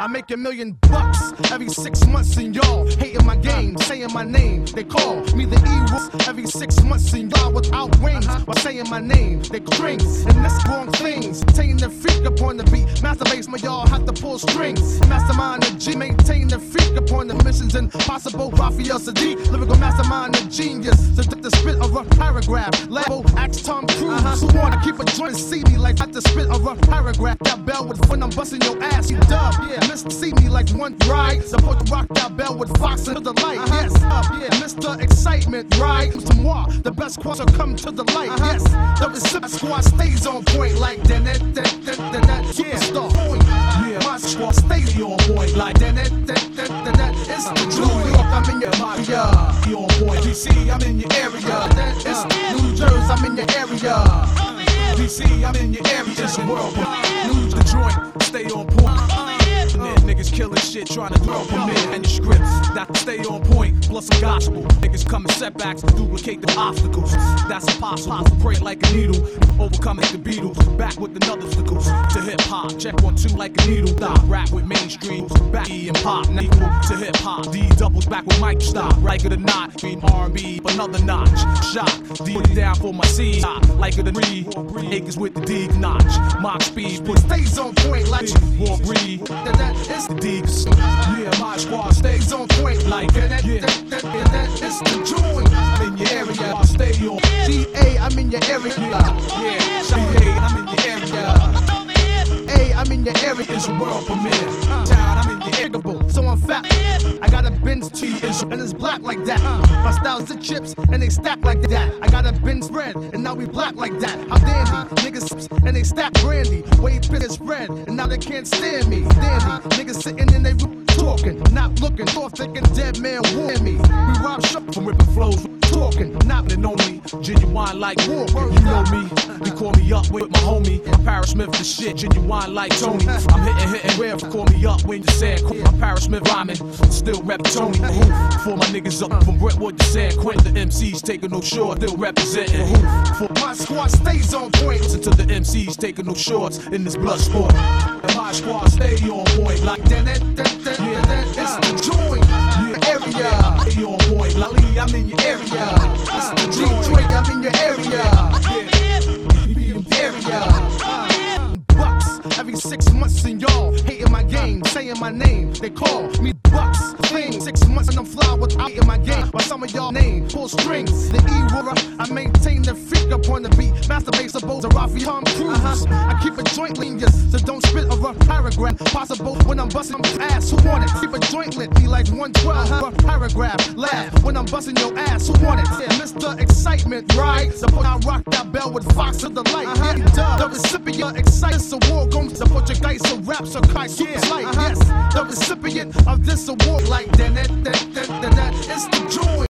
I make a million bucks every six months, and y'all hating my game, saying my name. They call me the E every six months, and y'all without wings while saying my name. They strings and that's wrong things. Taking the freak upon the beat. Masturbate, my y'all have to pull strings. Mastermind the G, maintain the upon the missions impossible. Raphael Saadiq, lyrical mastermind and genius. So the spit of a paragraph. Level, axe Tom Cruise. Uh-huh. Who wanna keep a joint, see me like at the spit of a rough paragraph. That bell with when I'm busting your ass. You dub, yeah. Mr. See me like one right. Supposed the rock that bell with Fox into the light. Uh-huh. Yes, uh, yeah. Mr. Excitement, right? To moi, the best will come to the light. Uh-huh. Yes, the recipient squad stays on point like that. That, that, that, that, that. Yeah, my squad stays on point like that. That, that, You on point. DC, I'm in your area. It's New Jersey, I'm in your area. DC, I'm in your area. It's the world. Lose the joint, stay on point uh, niggas killing shit, trying to throw permit and scripts. That stay on point, plus some gospel. Niggas coming setbacks, to duplicate the obstacles. That's impossible. Break like a needle, overcoming the Beatles. Back with another obstacles to hip hop. Check one two like a needle. Stop. Rap with mainstream. Back E and pop. Equal to hip hop. D doubles back with mic stop. Right or not. Mean R&B, another notch. Shot. D put it down for my seed. Like it a three. Acres with the D notch. Mock speed. Put stays on point like war breed. That, that, it's the digs. Yeah, my squad stays on point like that. Yeah, that, that, that, it's the joint in your area. I stay on GA, I'm in your area. Yeah, GA, I'm in your area. A, I'm in your area. It's a world premiere. Town, I'm in your area. So I'm fat. I got a Benz T and it's black like that. My style's the chips and they stack like that. I got a Benz spread and now we black like that. How dandy, niggas and they stack brandy. Way bigger spread and now they can't stand me. Dandy, niggas sitting in their room talking, not looking, thought thinking dead man warn me. We rob shop from ripping flows, talking, not and only genuine like war. You know me, you call me up with my homie. Parrish Smith the shit, genuine like Tony. I'm hitting, hitting rare for call me up when you said I'm Parrish Smith rhyming, still rep Tony. For my niggas up from Brentwood to San Quentin, the MCs taking no short, still representing. For my squad stays on point. Listen to the MCs taking no shorts in this blood sport. My squad stay on point like that. Every six months, and y'all hating my game, saying my name. They call me Bucks. Thing six months and I'm fly without in my game. While some of y'all name pull strings. The E roarer, I maintain the freak up on the beat. Masturbate suppose a Rafi Tom Cruise. Uh-huh. I keep a joint lenient, so don't spit a rough paragraph. Possible when I'm busting ass. Who want it? Keep a joint lit, like 112. Uh-huh. Paragraph. Laugh when I'm busting your ass. Who want it? Yeah, Mr. Excitement, right? Suppose I rock that bell with Fox to the light. Uh-huh. Yeah, the recipient war gon' support your guys, so raps so kai super yeah. light. Uh-huh. Yes, the recipient of this award like that, that, that, that, that, that. It's the joy.